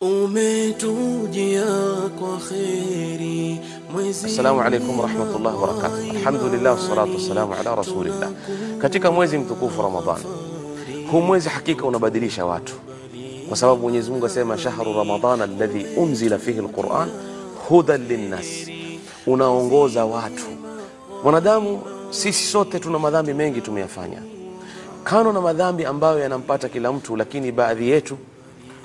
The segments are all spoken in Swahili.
umetujia kwa kheri mwezi Assalamu alaykum warahmatullahi wabarakatuh. Alhamdulillah wassalatu wassalamu ala rasulillah. Katika mwezi mtukufu Ramadhani, huu mwezi hakika unabadilisha watu, kwa sababu Mwenyezi Mungu asema shahru ramadhana alladhi unzila fihi alquran hudan linnas, unaongoza watu. Mwanadamu sisi sote tuna madhambi mengi tumeyafanya, kano na madhambi ambayo yanampata kila mtu, lakini baadhi yetu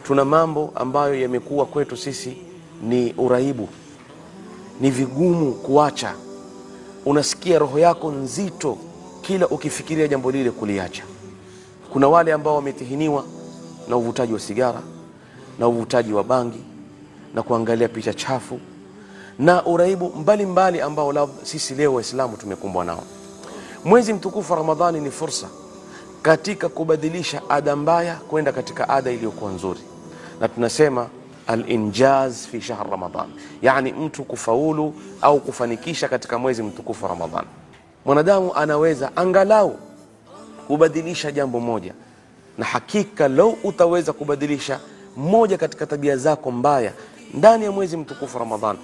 tuna mambo ambayo yamekuwa kwetu sisi ni uraibu ni vigumu kuacha. Unasikia roho yako nzito kila ukifikiria jambo lile kuliacha. Kuna wale ambao wametihiniwa na uvutaji wa sigara na uvutaji wa bangi na kuangalia picha chafu na uraibu mbalimbali mbali ambao labda sisi leo Waislamu tumekumbwa nao. Mwezi mtukufu wa Ramadhani ni fursa katika kubadilisha ada mbaya kwenda katika ada iliyokuwa nzuri, na tunasema alinjaz fi shahr Ramadan, yani mtu kufaulu au kufanikisha katika mwezi mtukufu wa Ramadhan. Mwanadamu anaweza angalau kubadilisha jambo moja, na hakika lau utaweza kubadilisha moja katika tabia zako mbaya ndani ya mwezi mtukufu wa Ramadhan,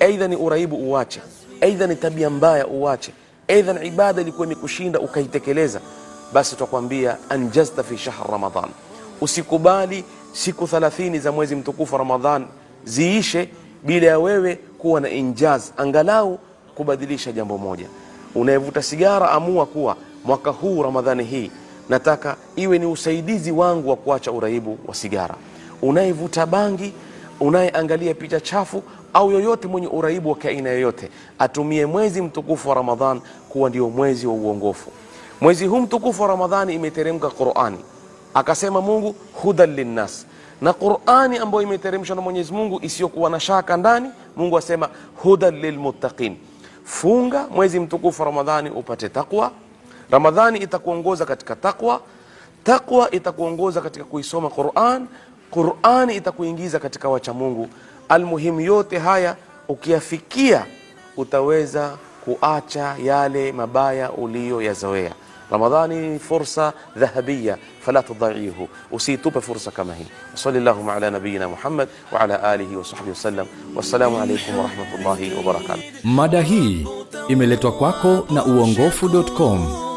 aidha ni uraibu uwache, aidha ni tabia mbaya uwache, aidha ni ibada ilikuwa imekushinda ukaitekeleza, basi tutakwambia anjazta fi shahr Ramadan. Usikubali siku 30 za mwezi mtukufu Ramadhan ziishe bila ya wewe kuwa na injaz, angalau kubadilisha jambo moja. Unayevuta sigara, amua kuwa mwaka huu Ramadhani hii nataka iwe ni usaidizi wangu wa kuacha uraibu wa sigara. Unayevuta bangi, unayeangalia picha chafu au yoyote mwenye uraibu wa kiaina yoyote, atumie mwezi mtukufu wa Ramadhan kuwa ndio mwezi wa uongofu. Mwezi huu mtukufu wa Ramadhani imeteremka Qurani, akasema Mungu hudan linnas, na Qurani ambayo imeteremshwa na Mwenyezi Mungu isiyokuwa na shaka ndani, Mungu asema hudan lilmuttaqin. Funga mwezi mtukufu Ramadhani upate takwa. Ramadhani itakuongoza katika takwa, takwa itakuongoza katika kuisoma Quran, Qurani itakuingiza katika wacha Mungu. Almuhimu, yote haya ukiyafikia utaweza kuacha yale mabaya uliyoyazoea. Ramadhani ni fursa dhahabia, fala tudaihu, usiitupe fursa kama hii. Wasali llahuma ala nabiyina Muhammad wa ala alihi wa sahbihi wasallam. Wassalamu alaikum warahmatullahi wabarakatuh. Mada hii imeletwa kwako na uongofu.com.